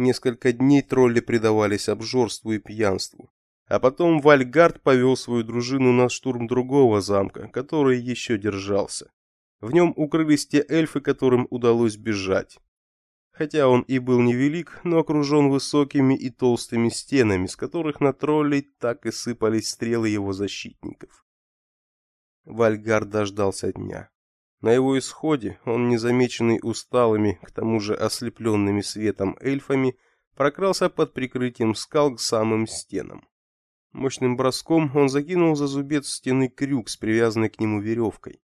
Несколько дней тролли предавались обжорству и пьянству. А потом Вальгард повел свою дружину на штурм другого замка, который еще держался. В нем укрылись те эльфы, которым удалось бежать. Хотя он и был невелик, но окружен высокими и толстыми стенами, с которых на троллей так и сыпались стрелы его защитников. Вальгард дождался дня. На его исходе он, незамеченный усталыми, к тому же ослепленными светом эльфами, прокрался под прикрытием скал к самым стенам. Мощным броском он закинул за зубец стены крюк с привязанной к нему веревкой.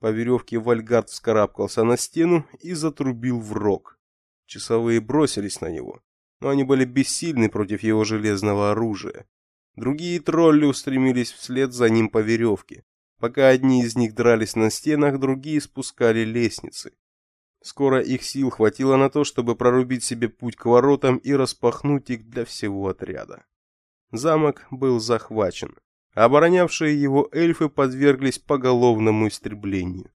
По веревке Вальгард вскарабкался на стену и затрубил в рог. Часовые бросились на него, но они были бессильны против его железного оружия. Другие тролли устремились вслед за ним по веревке. Пока одни из них дрались на стенах, другие спускали лестницы. Скоро их сил хватило на то, чтобы прорубить себе путь к воротам и распахнуть их для всего отряда. Замок был захвачен. Оборонявшие его эльфы подверглись поголовному истреблению.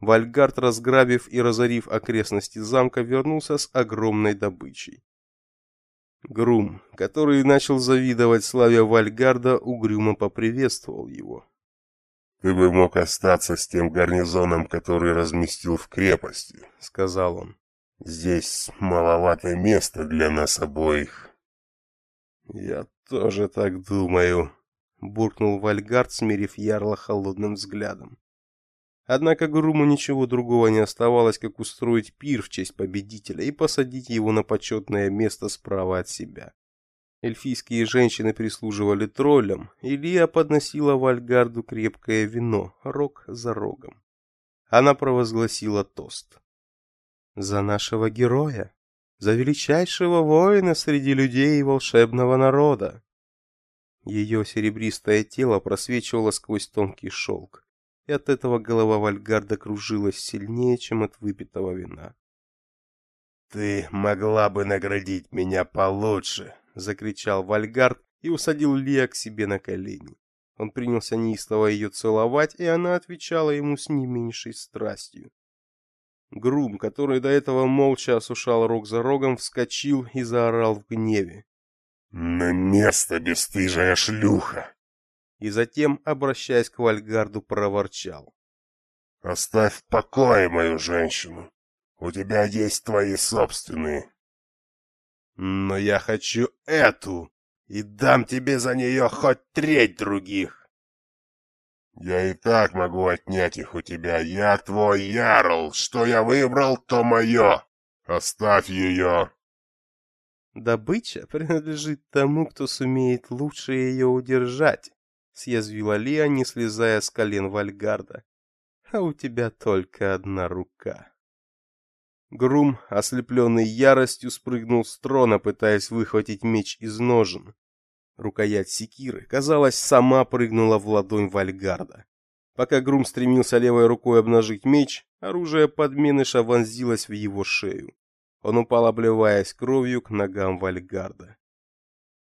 Вальгард, разграбив и разорив окрестности замка, вернулся с огромной добычей. Грум, который начал завидовать славе Вальгарда, угрюмо поприветствовал его. «Ты бы мог остаться с тем гарнизоном, который разместил в крепости», — сказал он. «Здесь маловато места для нас обоих». «Я тоже так думаю», — буркнул Вальгард, смирив Ярла холодным взглядом. Однако Груму ничего другого не оставалось, как устроить пир в честь победителя и посадить его на почетное место справа от себя. Эльфийские женщины прислуживали троллям, и Лия подносила Вальгарду крепкое вино, рог за рогом. Она провозгласила тост. «За нашего героя! За величайшего воина среди людей и волшебного народа!» Ее серебристое тело просвечивало сквозь тонкий шелк, и от этого голова Вальгарда кружилась сильнее, чем от выпитого вина. «Ты могла бы наградить меня получше!» Закричал Вальгард и усадил Лия к себе на колени. Он принялся неистово ее целовать, и она отвечала ему с не меньшей страстью. Грум, который до этого молча осушал рог за рогом, вскочил и заорал в гневе. «На место, бесстыжая шлюха!» И затем, обращаясь к Вальгарду, проворчал. «Оставь в покое мою женщину. У тебя есть твои собственные. Но я хочу эту, и дам тебе за нее хоть треть других. Я и так могу отнять их у тебя. Я твой ярл. Что я выбрал, то мое. Оставь ее. Добыча принадлежит тому, кто сумеет лучше ее удержать, съязвила Лия, не слезая с колен Вальгарда. А у тебя только одна рука. Грум, ослепленный яростью, спрыгнул с трона, пытаясь выхватить меч из ножен. Рукоять секиры, казалось, сама прыгнула в ладонь Вальгарда. Пока Грум стремился левой рукой обнажить меч, оружие подменыша вонзилось в его шею. Он упал, обливаясь кровью к ногам Вальгарда.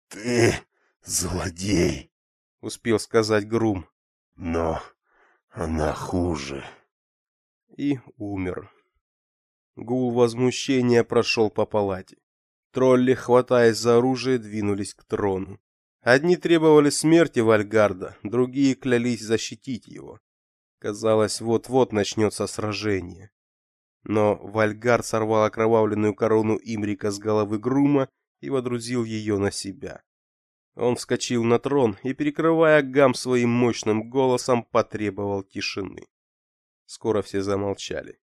«Ты злодей!» — успел сказать Грум. «Но она хуже». И умер. Гул возмущения прошел по палате. Тролли, хватаясь за оружие, двинулись к трону. Одни требовали смерти Вальгарда, другие клялись защитить его. Казалось, вот-вот начнется сражение. Но Вальгард сорвал окровавленную корону Имрика с головы Грума и водрузил ее на себя. Он вскочил на трон и, перекрывая гам своим мощным голосом, потребовал тишины. Скоро все замолчали.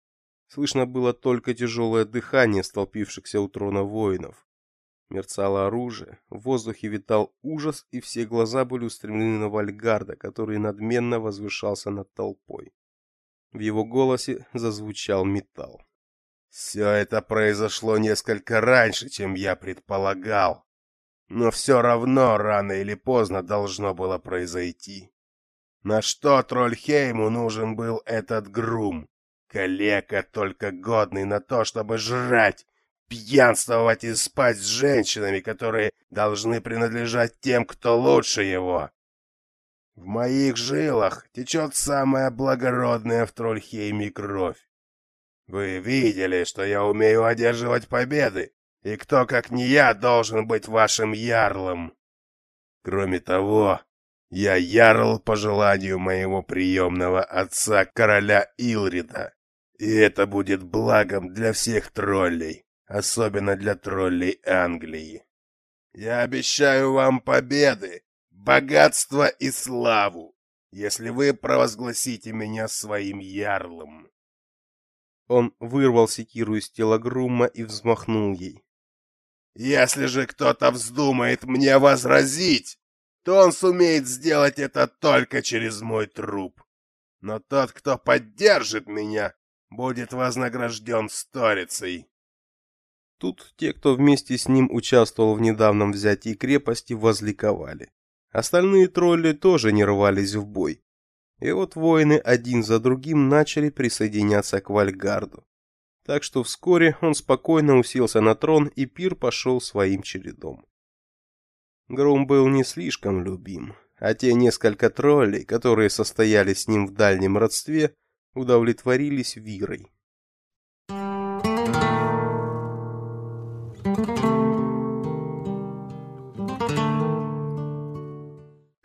Слышно было только тяжелое дыхание столпившихся у трона воинов. Мерцало оружие, в воздухе витал ужас, и все глаза были устремлены на Вальгарда, который надменно возвышался над толпой. В его голосе зазвучал металл. «Все это произошло несколько раньше, чем я предполагал. Но все равно рано или поздно должно было произойти. На что Трольхейму нужен был этот грум? Калека только годный на то, чтобы жрать, пьянствовать и спать с женщинами, которые должны принадлежать тем, кто лучше его. В моих жилах течет самая благородная в Трольхейме кровь. Вы видели, что я умею одерживать победы, И кто, как не я, должен быть вашим ярлом? Кроме того, я ярл по желанию моего приемного отца, короля Илрида. И это будет благом для всех троллей, особенно для троллей Англии. Я обещаю вам победы, богатство и славу, если вы провозгласите меня своим ярлом. Он вырвал секиру из тела Грума и взмахнул ей. Если же кто-то вздумает мне возразить, то он сумеет сделать это только через мой труп. Но тот, кто поддержит меня, будет вознагражден сторицей. Тут те, кто вместе с ним участвовал в недавнем взятии крепости, возликовали. Остальные тролли тоже не рвались в бой. И вот воины один за другим начали присоединяться к Вальгарду. Так что вскоре он спокойно уселся на трон, и пир пошел своим чередом. Гром был не слишком любим, а те несколько троллей, которые состояли с ним в дальнем родстве, удовлетворились Вирой.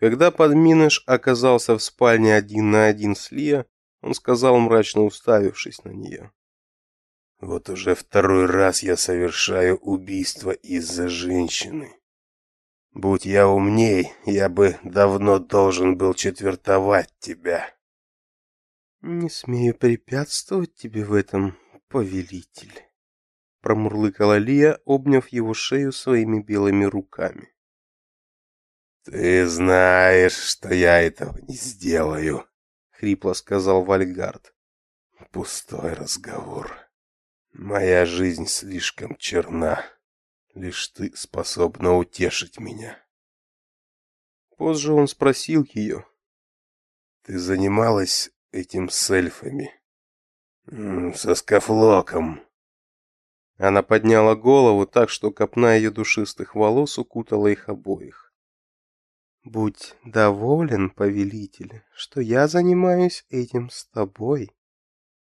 Когда Подминыш оказался в спальне один на один с Лия, он сказал, мрачно уставившись на нее. «Вот уже второй раз я совершаю убийство из-за женщины. Будь я умней, я бы давно должен был четвертовать тебя». «Не смею препятствовать тебе в этом, повелитель», промурлыкала Лия, обняв его шею своими белыми руками. «Ты знаешь, что я этого не сделаю», — хрипло сказал Вальгард. «Пустой разговор. Моя жизнь слишком черна. Лишь ты способна утешить меня». Позже он спросил ее. «Ты занималась этим с эльфами?» «Со скафлоком». Она подняла голову так, что копна ее душистых волос укутала их обоих. Будь доволен, повелитель, что я занимаюсь этим с тобой.